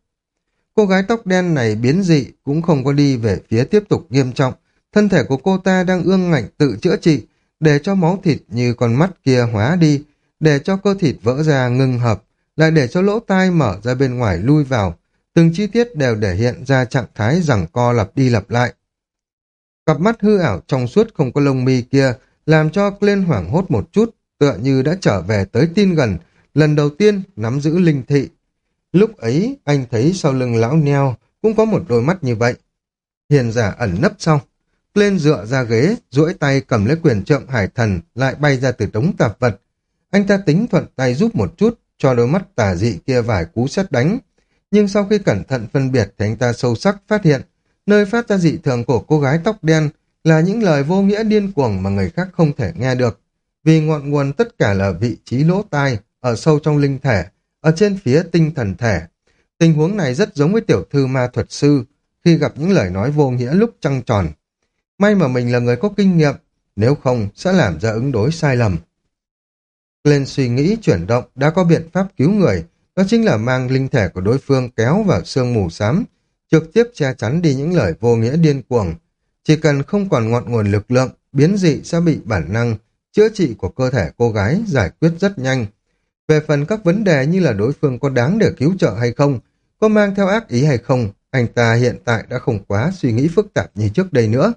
Cô gái tóc đen này biến dị cũng không có đi về phía tiếp tục nghiêm trọng. Thân thể của cô ta đang ương ngạnh tự chữa trị, để cho máu thịt như con mắt kia hóa đi, để cho cơ thịt vỡ ra ngưng hợp, lại để cho lỗ tai mở ra bên ngoài lui vào. Từng chi tiết đều để hiện ra trạng thái rằng co lặp đi lặp lại. Cặp mắt hư ảo trong suốt không có lông mi kia làm cho lên hoảng hốt một chút, tựa như đã trở về tới tin gần, lần đầu tiên nắm giữ linh thị. Lúc ấy, anh thấy sau lưng lão neo cũng có một đôi mắt như vậy. Hiền giả ẩn nấp xong, Lên dựa ra ghế, duỗi tay cầm lấy quyền trượng hải thần, lại bay ra từ đống tạp vật. Anh ta tính thuận tay giúp một chút, cho đôi mắt tà dị kia vài cú xét đánh. Nhưng sau khi cẩn thận phân biệt thì anh ta sâu sắc phát hiện, nơi phát ra dị thường của cô gái tóc đen là những lời vô nghĩa điên cuồng mà người khác không thể nghe được. Vì ngọn nguồn tất cả là vị trí lỗ tai, ở sâu trong linh thể, ở trên phía tinh thần thể. Tình huống này rất giống với tiểu thư ma thuật sư, khi gặp những lời nói vô nghĩa lúc trăng tròn. May mà mình là người có kinh nghiệm, nếu không sẽ làm ra ứng đối sai lầm. Lên suy nghĩ chuyển động đã có biện pháp cứu người, đó chính là mang linh thể của đối phương kéo vào sương mù xám, trực tiếp che chắn đi những lời vô nghĩa điên cuồng. Chỉ cần không còn ngọn nguồn lực lượng, biến dị sẽ bị bản năng, chữa trị của cơ thể cô gái giải quyết rất nhanh. Về phần các vấn đề như là đối phương có đáng để cứu trợ hay không, có mang theo ác ý hay không, anh ta hiện tại đã không quá suy nghĩ phức tạp như trước đây nữa.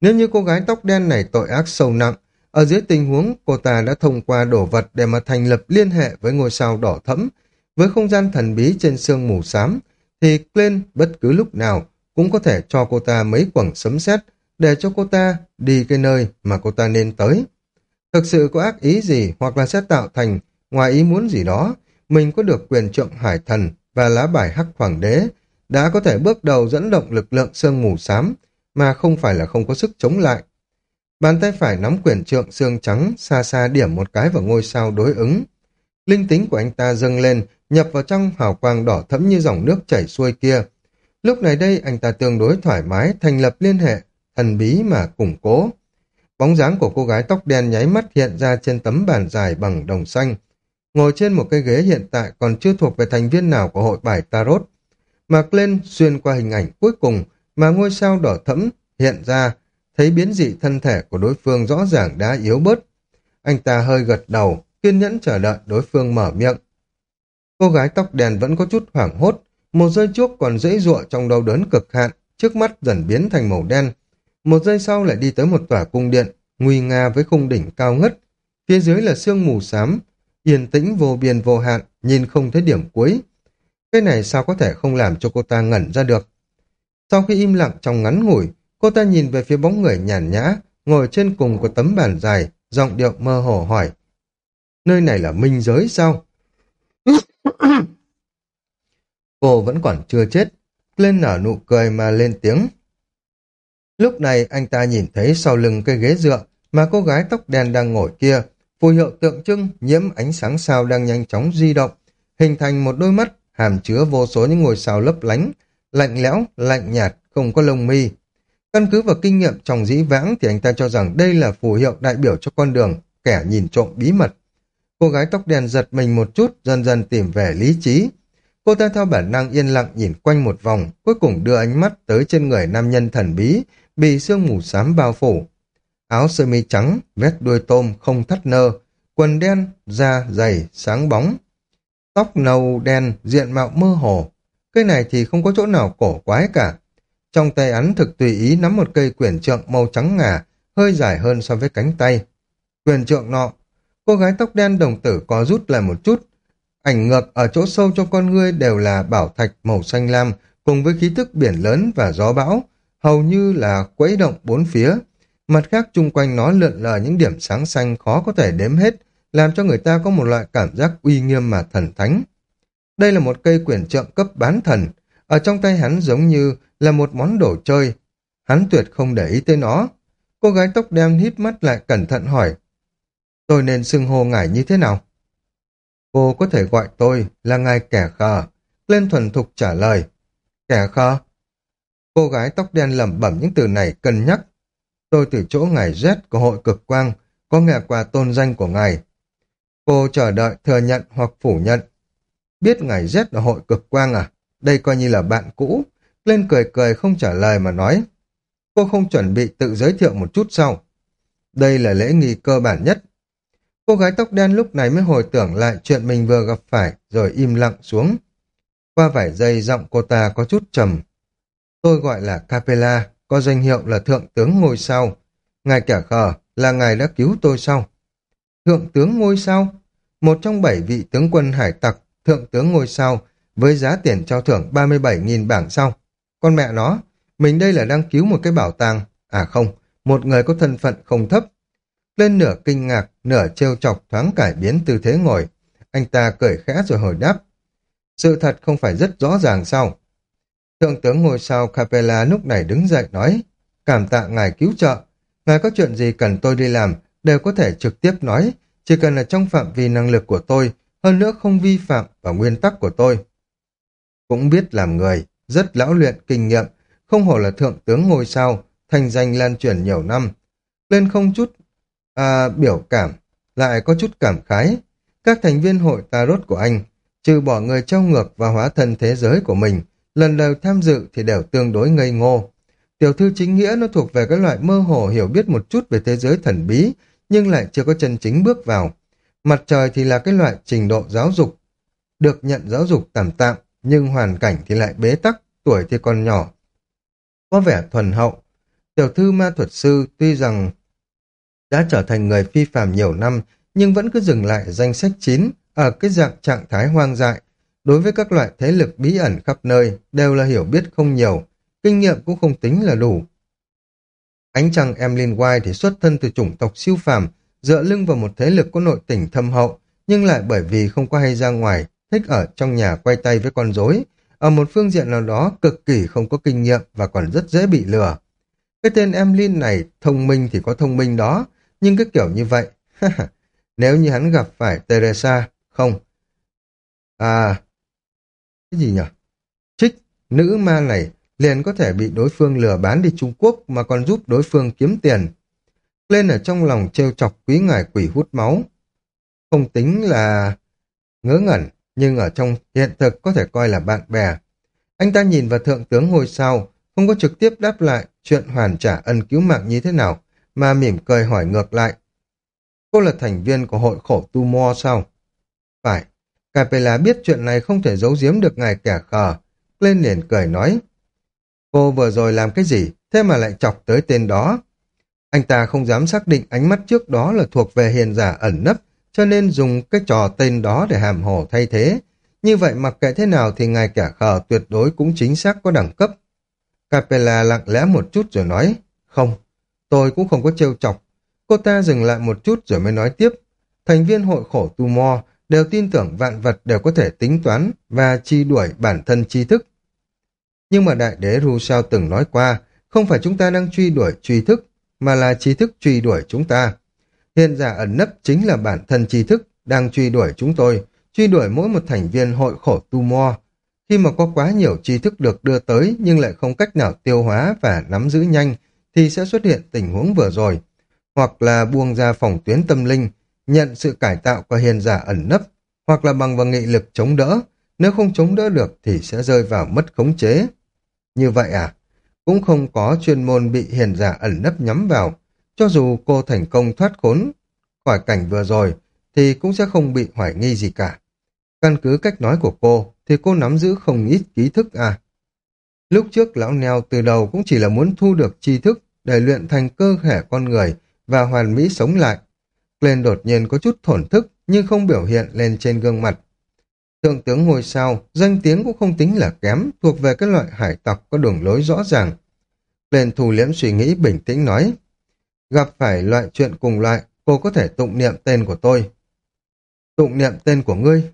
Nếu như cô gái tóc đen này tội ác sâu nặng, ở dưới tình huống cô ta đã thông qua đổ vật để mà thành lập liên hệ với ngôi sao đỏ thẫm, với không gian thần bí trên sương mù xám, thì lên bất cứ lúc nào cũng có thể cho cô ta mấy quẳng sấm sét để cho cô ta đi cái nơi mà cô ta nên tới. Thực sự có ác ý gì hoặc là sẽ tạo thành ngoài ý muốn gì đó, mình có được quyền trượng hải thần và lá bài hắc hoàng đế, đã có thể bước đầu dẫn động lực lượng sương mù xám, mà không phải là không có sức chống lại. Bàn tay phải nắm quyền trượng xương trắng, xa xa điểm một cái vào ngôi sao đối ứng. Linh tính của anh ta dâng lên, nhập vào trong hào quang đỏ thẫm như dòng nước chảy xuôi kia. Lúc này đây anh ta tương đối thoải mái thành lập liên hệ, thần bí mà củng cố. Bóng dáng của cô gái tóc đen nháy mắt hiện ra trên tấm bàn dài bằng đồng xanh. Ngồi trên một cái ghế hiện tại còn chưa thuộc về thành viên nào của hội bài Tarot. Mạc lên xuyên qua hình ảnh cuối cùng mà ngôi sao đỏ thẫm hiện ra, thấy biến dị thân thể của đối phương rõ ràng đã yếu bớt. Anh ta hơi gật đầu, kiên nhẫn chờ đợi đối phương mở miệng. Cô gái tóc đen vẫn có chút hoảng hốt, một giây trước còn dễ dụa trong đau đớn cực hạn, trước mắt dần biến thành màu đen. Một giây sau lại đi tới một tòa cung điện, nguy nga với khung đỉnh cao ngất. Phía dưới là sương mù xám, yên tĩnh vô biên vô hạn, nhìn không thấy điểm cuối. Cái này sao có thể không làm cho cô ta ngẩn ra được. Sau khi im lặng trong ngắn ngủi, cô ta nhìn về phía bóng người nhàn nhã, ngồi trên cùng của tấm bàn dài, giọng điệu mơ hồ hỏi. Nơi này là minh giới sao? cô vẫn còn chưa chết, lên nở nụ cười mà lên tiếng. Lúc này anh ta nhìn thấy sau lưng cây ghế dựa mà cô gái tóc đen đang ngồi kia, phù hiệu tượng trưng nhiễm ánh sáng sao đang nhanh chóng di động, hình thành một đôi mắt hàm chứa vô số những ngôi sao lấp lánh, lạnh lẽo, lạnh nhạt, không có lông mi. Căn cứ vào kinh nghiệm trong dĩ vãng thì anh ta cho rằng đây là phù hiệu đại biểu cho con đường, kẻ nhìn trộm bí mật. Cô gái tóc đen giật mình một chút, dần dần tìm về lý trí. Cô ta theo bản năng yên lặng nhìn quanh một vòng, cuối cùng đưa ánh mắt tới trên người nam nhân thần bí, bị sương mù xám bao phủ. Áo sơ mi trắng, vét đuôi tôm, không thắt nơ, quần đen, da dày, sáng bóng. Tóc nâu đen, diện mạo mơ hồ. Cây này thì không có chỗ nào cổ quái cả. Trong tay hắn thực tùy ý nắm một cây quyển trượng màu trắng ngà, hơi dài hơn so với cánh tay. Quyền trượng nọ, cô gái tóc đen đồng tử có rút lại một chút. Ảnh ngược ở chỗ sâu trong con ngươi đều là bảo thạch màu xanh lam cùng với khí tức biển lớn và gió bão, hầu như là quấy động bốn phía. Mặt khác chung quanh nó lượn lờ những điểm sáng xanh khó có thể đếm hết, làm cho người ta có một loại cảm giác uy nghiêm mà thần thánh. Đây là một cây quyển trượng cấp bán thần, ở trong tay hắn giống như là một món đồ chơi. Hắn tuyệt không để ý tới nó. Cô gái tóc đen hít mắt lại cẩn thận hỏi. Tôi nên xưng hô ngài như thế nào? Cô có thể gọi tôi là ngài kẻ khờ. Lên thuần thục trả lời. Kẻ khờ? Cô gái tóc đen lẩm bẩm những từ này cân nhắc. Tôi từ chỗ ngài Z của hội cực quang, có nghe qua tôn danh của ngài. Cô chờ đợi thừa nhận hoặc phủ nhận. Biết ngài Z là hội cực quang à? Đây coi như là bạn cũ. Lên cười cười không trả lời mà nói. Cô không chuẩn bị tự giới thiệu một chút sau. Đây là lễ nghi cơ bản nhất. Cô gái tóc đen lúc này mới hồi tưởng lại chuyện mình vừa gặp phải, rồi im lặng xuống. Qua vài giây giọng cô ta có chút trầm. Tôi gọi là Capella, có danh hiệu là Thượng tướng Ngôi Sao. Ngài kẻ khờ là ngài đã cứu tôi sau. Thượng tướng Ngôi Sao? Một trong bảy vị tướng quân hải tặc, Thượng tướng Ngôi Sao, với giá tiền trao thưởng 37.000 bảng sau. Con mẹ nó, mình đây là đang cứu một cái bảo tàng. À không, một người có thân phận không thấp. Lên nửa kinh ngạc, nửa trêu chọc thoáng cải biến tư thế ngồi. Anh ta cười khẽ rồi hồi đáp. Sự thật không phải rất rõ ràng sao? Thượng tướng ngôi sao Capella lúc này đứng dậy nói, cảm tạ ngài cứu trợ. Ngài có chuyện gì cần tôi đi làm, đều có thể trực tiếp nói, chỉ cần là trong phạm vi năng lực của tôi, hơn nữa không vi phạm vào nguyên tắc của tôi. Cũng biết làm người, rất lão luyện kinh nghiệm, không hổ là thượng tướng ngôi sao, thành danh lan truyền nhiều năm. Lên không chút à, biểu cảm, lại có chút cảm khái. Các thành viên hội tarot của anh, trừ bỏ người trao ngược và hóa thân thế giới của mình, lần đầu tham dự thì đều tương đối ngây ngô. Tiểu thư chính nghĩa nó thuộc về cái loại mơ hồ hiểu biết một chút về thế giới thần bí, nhưng lại chưa có chân chính bước vào. Mặt trời thì là cái loại trình độ giáo dục, được nhận giáo dục tạm tạm, nhưng hoàn cảnh thì lại bế tắc, tuổi thì còn nhỏ. Có vẻ thuần hậu. Tiểu thư ma thuật sư tuy rằng đã trở thành người phi phàm nhiều năm, nhưng vẫn cứ dừng lại danh sách chín ở cái dạng trạng thái hoang dại. Đối với các loại thế lực bí ẩn khắp nơi đều là hiểu biết không nhiều, kinh nghiệm cũng không tính là đủ. Ánh trăng Emlyn White thì xuất thân từ chủng tộc siêu phàm, dựa lưng vào một thế lực có nội tình thâm hậu, nhưng lại bởi vì không có hay ra ngoài, thích ở trong nhà quay tay với con rối, ở một phương diện nào đó cực kỳ không có kinh nghiệm và còn rất dễ bị lừa. Cái tên Emlyn này thông minh thì có thông minh đó, nhưng cái kiểu như vậy, nếu như hắn gặp phải Teresa, không. À, cái gì nhỉ? Trích, nữ ma này liền có thể bị đối phương lừa bán đi Trung Quốc mà còn giúp đối phương kiếm tiền. Lên ở trong lòng trêu chọc quý ngài quỷ hút máu. Không tính là ngớ ngẩn, nhưng ở trong hiện thực có thể coi là bạn bè. Anh ta nhìn vào thượng tướng ngôi sao, không có trực tiếp đáp lại chuyện hoàn trả ân cứu mạng như thế nào, mà mỉm cười hỏi ngược lại. Cô là thành viên của hội khổ tu mo sao? Phải, Capella biết chuyện này không thể giấu giếm được ngài kẻ khờ. Lên liền cười nói. Cô vừa rồi làm cái gì, thế mà lại chọc tới tên đó. Anh ta không dám xác định ánh mắt trước đó là thuộc về hiền giả ẩn nấp, cho nên dùng cái trò tên đó để hàm hồ thay thế. Như vậy mặc kệ thế nào thì ngài kẻ khờ tuyệt đối cũng chính xác có đẳng cấp. Capella lặng lẽ một chút rồi nói, không, tôi cũng không có trêu chọc. Cô ta dừng lại một chút rồi mới nói tiếp, thành viên hội khổ tu mo đều tin tưởng vạn vật đều có thể tính toán và chi đuổi bản thân tri thức. Nhưng mà đại đế Rousseau từng nói qua, không phải chúng ta đang truy đuổi tri thức, mà là tri thức truy đuổi chúng ta. Hiện giả ẩn nấp chính là bản thân tri thức đang truy đuổi chúng tôi, truy đuổi mỗi một thành viên hội khổ tu mo. Khi mà có quá nhiều tri thức được đưa tới nhưng lại không cách nào tiêu hóa và nắm giữ nhanh, thì sẽ xuất hiện tình huống vừa rồi. Hoặc là buông ra phòng tuyến tâm linh, nhận sự cải tạo của hiền giả ẩn nấp, hoặc là bằng vào nghị lực chống đỡ, nếu không chống đỡ được thì sẽ rơi vào mất khống chế. Như vậy à? Cũng không có chuyên môn bị hiền giả ẩn nấp nhắm vào. Cho dù cô thành công thoát khốn khỏi cảnh vừa rồi, thì cũng sẽ không bị hoài nghi gì cả. Căn cứ cách nói của cô, thì cô nắm giữ không ít ký thức à. Lúc trước lão neo từ đầu cũng chỉ là muốn thu được tri thức để luyện thành cơ thể con người và hoàn mỹ sống lại. Glenn đột nhiên có chút thổn thức nhưng không biểu hiện lên trên gương mặt. Thượng tướng ngôi sao, danh tiếng cũng không tính là kém, thuộc về các loại hải tộc có đường lối rõ ràng. Glenn thù liễm suy nghĩ bình tĩnh nói, gặp phải loại chuyện cùng loại, cô có thể tụng niệm tên của tôi. Tụng niệm tên của ngươi.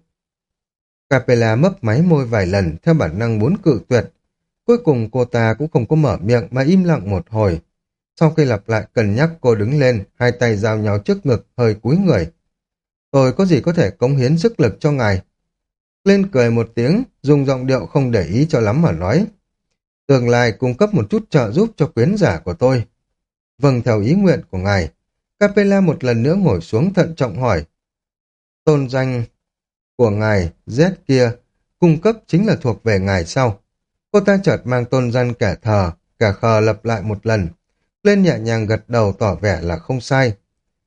Capella mấp máy môi vài lần theo bản năng muốn cự tuyệt. Cuối cùng cô ta cũng không có mở miệng mà im lặng một hồi. Sau khi lặp lại cân nhắc cô đứng lên, hai tay giao nhau trước ngực, hơi cúi người. Tôi có gì có thể cống hiến sức lực cho ngài? Lên cười một tiếng, dùng giọng điệu không để ý cho lắm mà nói. Tương lai cung cấp một chút trợ giúp cho quyến giả của tôi. Vâng theo ý nguyện của ngài. Capella một lần nữa ngồi xuống thận trọng hỏi. Tôn danh của ngài Z kia cung cấp chính là thuộc về ngài sau. Cô ta chợt mang tôn danh kẻ thờ, cả khờ lập lại một lần. Lên nhẹ nhàng gật đầu tỏ vẻ là không sai.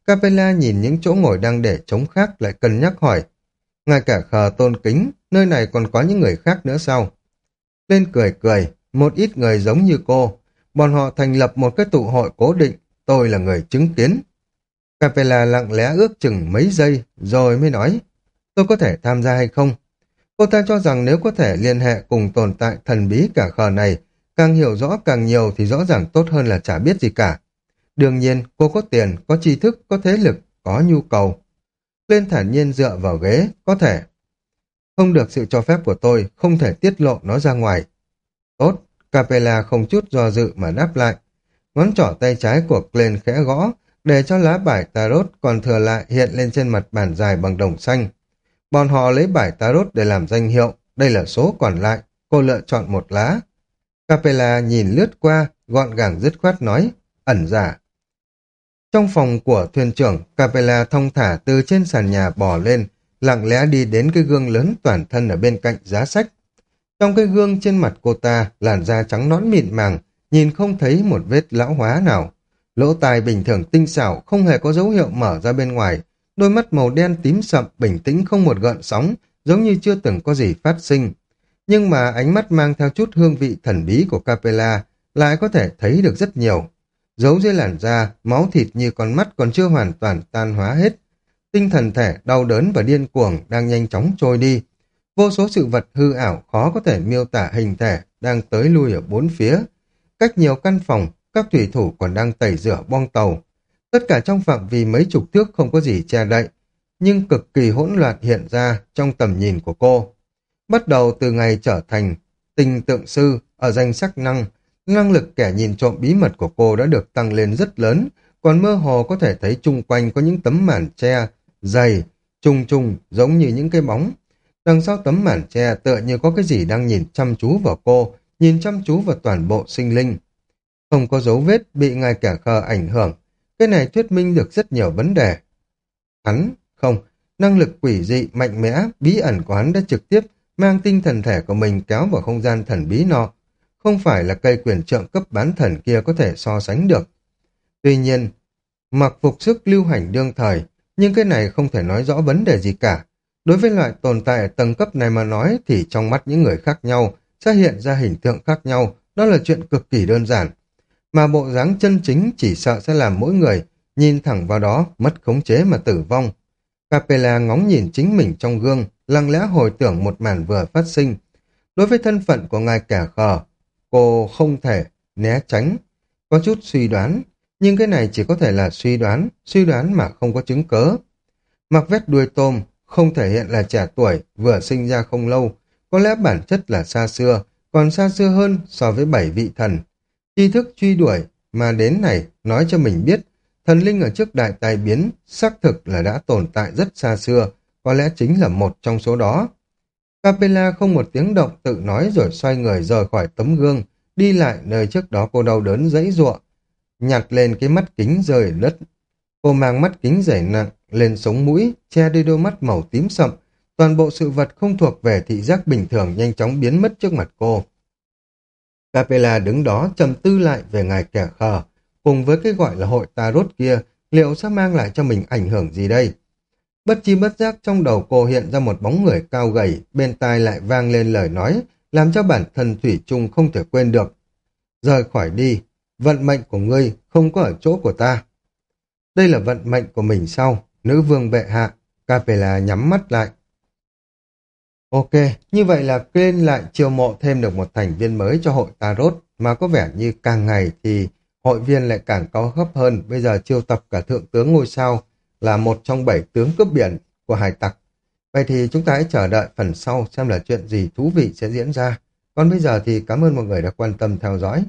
Capella nhìn những chỗ ngồi đang để trống khác lại cân nhắc hỏi. Ngay cả khờ tôn kính, nơi này còn có những người khác nữa sao? Lên cười cười, một ít người giống như cô. Bọn họ thành lập một cái tụ hội cố định, tôi là người chứng kiến. Capella lặng lẽ ước chừng mấy giây, rồi mới nói, tôi có thể tham gia hay không? Cô ta cho rằng nếu có thể liên hệ cùng tồn tại thần bí cả khờ này, càng hiểu rõ càng nhiều thì rõ ràng tốt hơn là chả biết gì cả. Đương nhiên, cô có tiền, có tri thức, có thế lực, có nhu cầu. Lên thản nhiên dựa vào ghế, có thể. Không được sự cho phép của tôi, không thể tiết lộ nó ra ngoài. Tốt, Capella không chút do dự mà đáp lại. Ngón trỏ tay trái của Glenn khẽ gõ, để cho lá bài tarot còn thừa lại hiện lên trên mặt bàn dài bằng đồng xanh. Bọn họ lấy bài tarot để làm danh hiệu, đây là số còn lại, cô lựa chọn một lá. Capella nhìn lướt qua, gọn gàng dứt khoát nói, ẩn giả. Trong phòng của thuyền trưởng, Capella thông thả từ trên sàn nhà bò lên, lặng lẽ đi đến cái gương lớn toàn thân ở bên cạnh giá sách. Trong cái gương trên mặt cô ta, làn da trắng nõn mịn màng, nhìn không thấy một vết lão hóa nào. Lỗ tai bình thường tinh xảo, không hề có dấu hiệu mở ra bên ngoài, đôi mắt màu đen tím sậm, bình tĩnh không một gợn sóng, giống như chưa từng có gì phát sinh. Nhưng mà ánh mắt mang theo chút hương vị thần bí của Capella lại có thể thấy được rất nhiều. Giấu dưới làn da, máu thịt như con mắt còn chưa hoàn toàn tan hóa hết. Tinh thần thể, đau đớn và điên cuồng đang nhanh chóng trôi đi. Vô số sự vật hư ảo khó có thể miêu tả hình thể đang tới lui ở bốn phía. Cách nhiều căn phòng, các thủy thủ còn đang tẩy rửa bong tàu. Tất cả trong phạm vi mấy chục thước không có gì che đậy, nhưng cực kỳ hỗn loạn hiện ra trong tầm nhìn của cô. Bắt đầu từ ngày trở thành tình tượng sư ở danh sắc năng, năng lực kẻ nhìn trộm bí mật của cô đã được tăng lên rất lớn, còn mơ hồ có thể thấy chung quanh có những tấm màn che dày, trùng trùng giống như những cái bóng. Đằng sau tấm màn che tựa như có cái gì đang nhìn chăm chú vào cô, nhìn chăm chú vào toàn bộ sinh linh. Không có dấu vết bị ngài kẻ khờ ảnh hưởng, cái này thuyết minh được rất nhiều vấn đề. Hắn, không, năng lực quỷ dị, mạnh mẽ, bí ẩn của hắn đã trực tiếp mang tinh thần thể của mình kéo vào không gian thần bí nọ. Không phải là cây quyền trượng cấp bán thần kia có thể so sánh được. Tuy nhiên, mặc phục sức lưu hành đương thời, nhưng cái này không thể nói rõ vấn đề gì cả. Đối với loại tồn tại ở tầng cấp này mà nói thì trong mắt những người khác nhau sẽ hiện ra hình tượng khác nhau, đó là chuyện cực kỳ đơn giản. Mà bộ dáng chân chính chỉ sợ sẽ làm mỗi người nhìn thẳng vào đó mất khống chế mà tử vong. Capella ngóng nhìn chính mình trong gương, lặng lẽ hồi tưởng một màn vừa phát sinh. Đối với thân phận của ngài kẻ khờ, cô không thể né tránh, có chút suy đoán, nhưng cái này chỉ có thể là suy đoán, suy đoán mà không có chứng cớ. Mặc vét đuôi tôm, không thể hiện là trẻ tuổi, vừa sinh ra không lâu, có lẽ bản chất là xa xưa, còn xa xưa hơn so với bảy vị thần. Tri thức truy đuổi mà đến này nói cho mình biết thần linh ở trước đại tai biến xác thực là đã tồn tại rất xa xưa, có lẽ chính là một trong số đó. Capella không một tiếng động tự nói rồi xoay người rời khỏi tấm gương, đi lại nơi trước đó cô đau đớn dãy ruộng, nhặt lên cái mắt kính rơi đất. Cô mang mắt kính dày nặng lên sống mũi, che đi đôi mắt màu tím sậm, toàn bộ sự vật không thuộc về thị giác bình thường nhanh chóng biến mất trước mặt cô. Capella đứng đó trầm tư lại về ngài kẻ khờ, cùng với cái gọi là hội tarot kia, liệu sẽ mang lại cho mình ảnh hưởng gì đây? Bất chi bất giác trong đầu cô hiện ra một bóng người cao gầy, bên tai lại vang lên lời nói, làm cho bản thân Thủy Trung không thể quên được. Rời khỏi đi, vận mệnh của ngươi không có ở chỗ của ta. Đây là vận mệnh của mình sau, nữ vương bệ hạ, Capella nhắm mắt lại. Ok, như vậy là Kên lại chiêu mộ thêm được một thành viên mới cho hội Tarot, mà có vẻ như càng ngày thì hội viên lại càng cao hấp hơn. Bây giờ chiêu tập cả thượng tướng ngôi sao là một trong bảy tướng cướp biển của hải tặc. Vậy thì chúng ta hãy chờ đợi phần sau xem là chuyện gì thú vị sẽ diễn ra. Còn bây giờ thì cảm ơn mọi người đã quan tâm theo dõi.